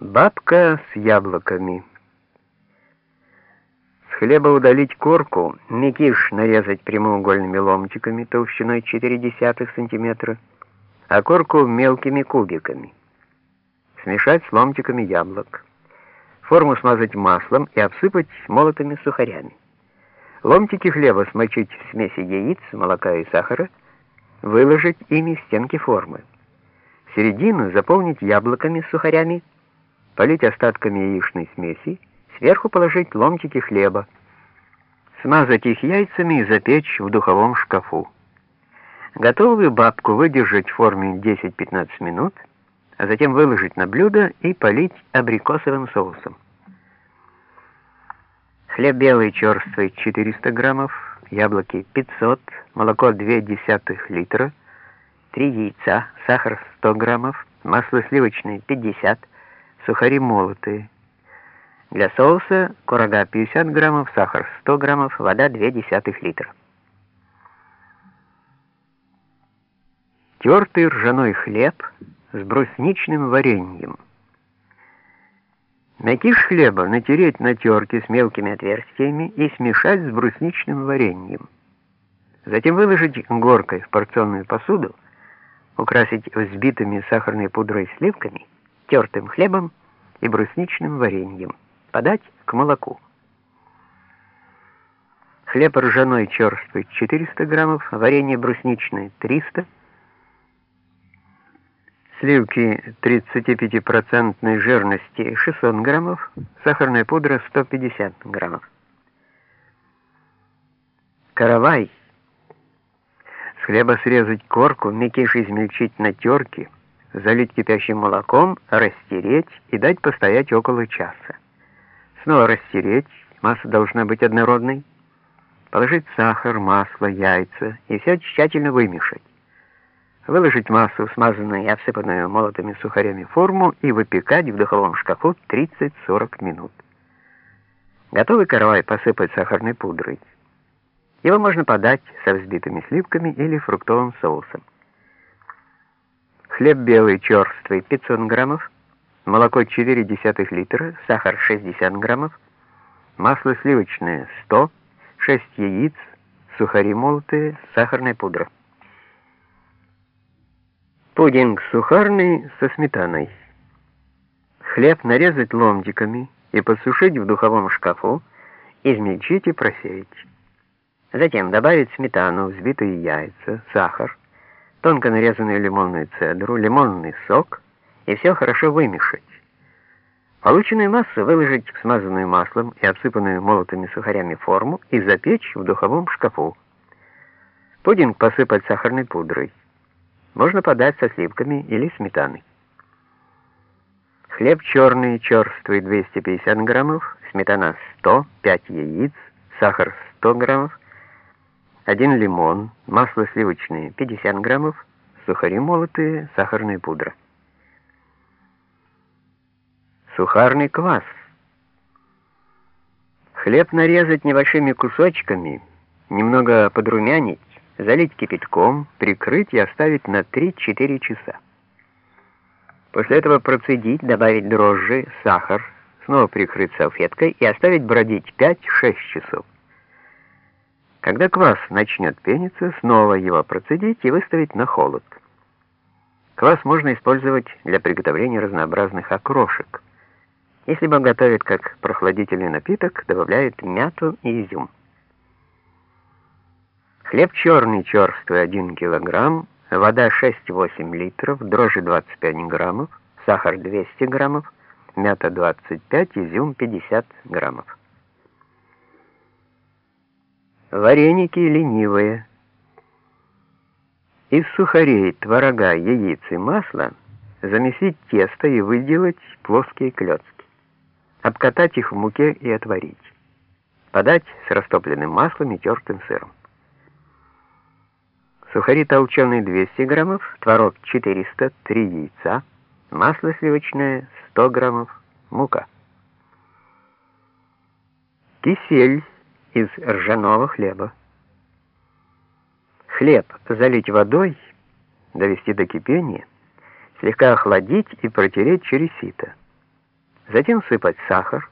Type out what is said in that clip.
Бабка с яблоками. С хлеба удалить корку, мякиш нарезать прямоугольными ломтиками толщиной 0,4 см, а корку мелкими кубиками. Смешать с ломтиками яблок. Форму смазать маслом и обсыпать молотыми сухарями. Ломтики хлеба смочить в смеси яиц, молока и сахара, выложить ими стенки формы. Середину заполнить яблоками с сухарями, полить остатками яичной смеси, сверху положить ломтики хлеба, смазать их яйцами и запечь в духовом шкафу. Готовую бабку выдержать в форме 10-15 минут, а затем выложить на блюдо и полить абрикосовым соусом. Хлеб белый черствый 400 граммов, яблоки 500, молоко 0,2 литра, 3 яйца, сахар 100 граммов, масло сливочное 50, сухари молотые. Для соуса курага 50 граммов, сахар 100 граммов, вода 0,2 литра. Тертый ржаной хлеб с брусничным вареньем. Мякиш хлеба натереть на терке с мелкими отверстиями и смешать с брусничным вареньем. Затем выложить горкой в порционную посуду, украсить взбитыми сахарной пудрой сливками, тертым хлебом и брусничным вареньем. Подать к молоку. Хлеб ржаной черствый 400 граммов, варенье брусничное 300 сливки 35% жирности 600 граммов, сахарная пудра 150 граммов. Каравай. С хлеба срезать корку, мякиш измельчить на терке, залить кипящим молоком, растереть и дать постоять около часа. Снова растереть, масса должна быть однородной, положить сахар, масло, яйца и все тщательно вымешать выложить массу, смазанную и обсыпанную молотыми сухарями форму и выпекать в духовом шкафу 30-40 минут. Готовый каравай посыпать сахарной пудрой. Его можно подать со взбитыми сливками или фруктовым соусом. Хлеб белый черствый 500 граммов, молоко 0,4 литра, сахар 60 граммов, масло сливочное 100, 6 яиц, сухари молотые, сахарная пудра. Пудинг сухарный со сметаной. Хлеб нарезать ломтиками и подсушить в духовом шкафу, измельчить и просеять. Затем добавить сметану, взбитые яйца, сахар, тонко нарезанную лимонную цедру, лимонный сок и все хорошо вымешать. Полученную массу выложить в смазанную маслом и обсыпанную молотыми сухарями форму и запечь в духовом шкафу. Пудинг посыпать сахарной пудрой. Можно подать со сливками или сметаной. Хлеб черный, черствый 250 граммов, сметана 100, 5 яиц, сахар 100 граммов, 1 лимон, масло сливочное 50 граммов, сухари молотые, сахарная пудра. Сухарный квас. Хлеб нарезать небольшими кусочками, немного подрумянить, залить кипятком, прикрыть и оставить на 3-4 часа. После этого процедить, добавить дрожжи, сахар, снова прикрыть салфеткой и оставить бродить 5-6 часов. Когда квас начнет пениться, снова его процедить и выставить на холод. Квас можно использовать для приготовления разнообразных окрошек. Если бы готовят как прохладительный напиток, добавляют мяту и изюм. Хлеб черный черствый 1 килограмм, вода 6-8 литров, дрожжи 25 граммов, сахар 200 граммов, мята 25, изюм 50 граммов. Вареники ленивые. Из сухарей, творога, яиц и масла замесить тесто и выделать плоские клетки. Обкатать их в муке и отварить. Подать с растопленным маслом и тертым сыром сухари толченые 200 граммов, творог 400, 3 яйца, масло сливочное 100 граммов, мука. Кисель из ржаного хлеба. Хлеб залить водой, довести до кипения, слегка охладить и протереть через сито. Затем сыпать сахар,